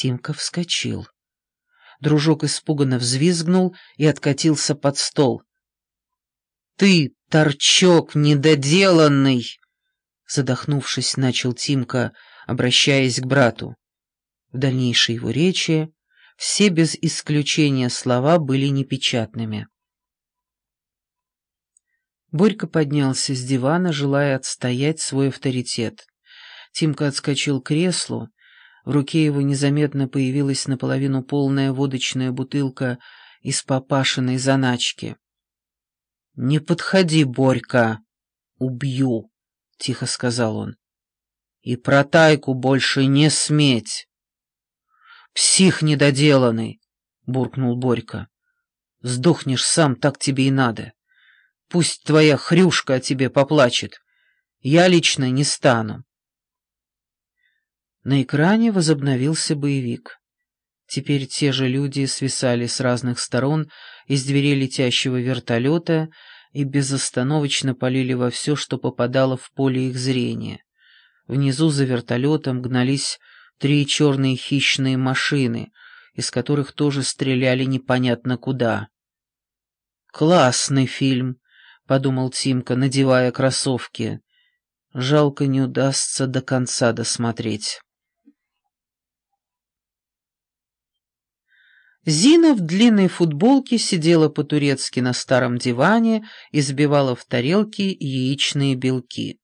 Тимка вскочил. Дружок испуганно взвизгнул и откатился под стол. «Ты, торчок недоделанный!» Задохнувшись, начал Тимка, обращаясь к брату. В дальнейшей его речи все без исключения слова были непечатными. Борька поднялся с дивана, желая отстоять свой авторитет. Тимка отскочил к креслу, в руке его незаметно появилась наполовину полная водочная бутылка из папашиной заначки. «Не подходи, Борька! Убью!» — тихо сказал он. «И про тайку больше не сметь!» «Псих недоделанный!» — буркнул Борька. «Сдохнешь сам, так тебе и надо. Пусть твоя хрюшка о тебе поплачет. Я лично не стану». На экране возобновился боевик. Теперь те же люди свисали с разных сторон из дверей летящего вертолета и безостановочно полили во все, что попадало в поле их зрения. Внизу за вертолетом гнались три черные хищные машины, из которых тоже стреляли непонятно куда. «Классный фильм», — подумал Тимка, надевая кроссовки. «Жалко, не удастся до конца досмотреть». Зина в длинной футболке сидела по-турецки на старом диване и сбивала в тарелки яичные белки.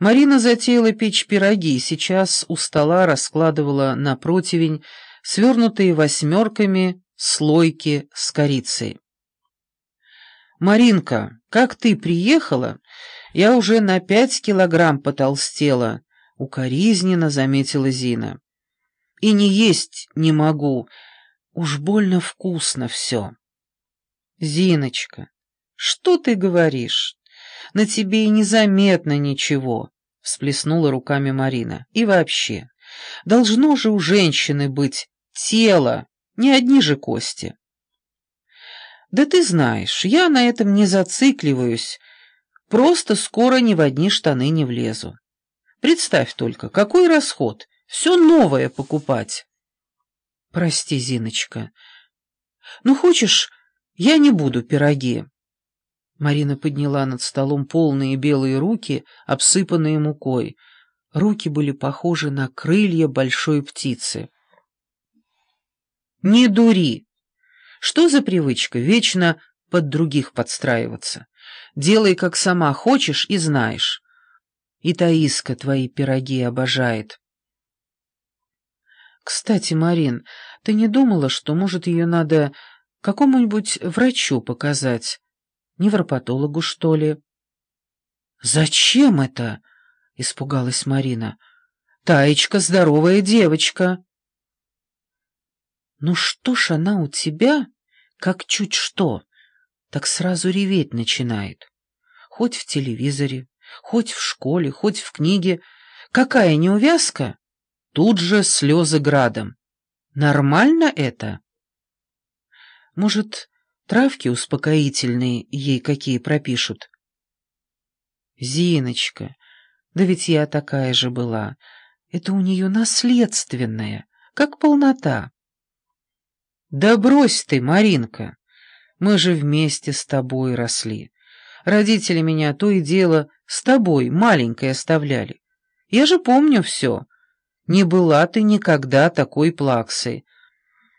Марина затеяла печь пироги и сейчас у стола раскладывала на противень свернутые восьмерками слойки с корицей. «Маринка, как ты приехала, я уже на пять килограмм потолстела», — укоризненно заметила Зина. «И не есть не могу, уж больно вкусно все». «Зиночка, что ты говоришь? На тебе и незаметно ничего. — всплеснула руками Марина. «И вообще, должно же у женщины быть тело, не одни же кости». «Да ты знаешь, я на этом не зацикливаюсь, просто скоро ни в одни штаны не влезу. Представь только, какой расход, все новое покупать». «Прости, Зиночка. Ну, хочешь, я не буду пироги?» Марина подняла над столом полные белые руки, обсыпанные мукой. Руки были похожи на крылья большой птицы. «Не дури! Что за привычка вечно под других подстраиваться? Делай, как сама хочешь и знаешь. И Таиска твои пироги обожает». «Кстати, Марин, ты не думала, что, может, ее надо какому-нибудь врачу показать?» Невропатологу, что ли? «Зачем это?» — испугалась Марина. «Таечка здоровая девочка». «Ну что ж она у тебя, как чуть что, так сразу реветь начинает. Хоть в телевизоре, хоть в школе, хоть в книге. Какая неувязка? Тут же слезы градом. Нормально это?» «Может, Травки успокоительные ей какие пропишут. Зиночка, да ведь я такая же была. Это у нее наследственное, как полнота. Да брось ты, Маринка, мы же вместе с тобой росли. Родители меня то и дело с тобой маленькой оставляли. Я же помню все. Не была ты никогда такой плаксой.